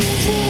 You.